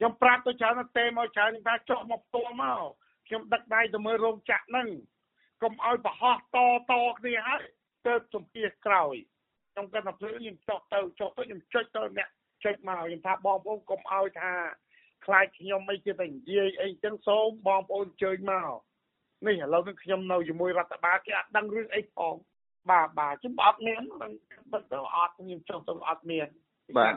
ខ្ញុំប្រាប់ទៅច្រើនទេមកច្រើនថាចុះមកផ្ទាល់មកខ្ញុំដឹកដៃទៅមើលរោងចក្រហ្នឹងកុំឲ្យប្រហោះតតគ្នាហើយទៅជំភាសក្រោយខ្ញុំគាត់ថាភ្លឺខ្ញុំចុះទៅចុះទៅខ្ញុំចុចទៅអ្នកចុចមកខ្ញុំថាបងប្អូនកុំឲ្យថាខ្លាចខ្ញុំអីគេតែនិយាយអីចឹងសូមបងប្អូនអញ្ជើញមកនេះឥឡូវនេះខ្ញុំនៅជាមួយរដ្ឋបាលគេអត់ដឹងរឿងអីផងបាទបាទខ្ញុំអត់មានមិនទៅអត់ខ្ញុំចុះទៅអត់មានបាទ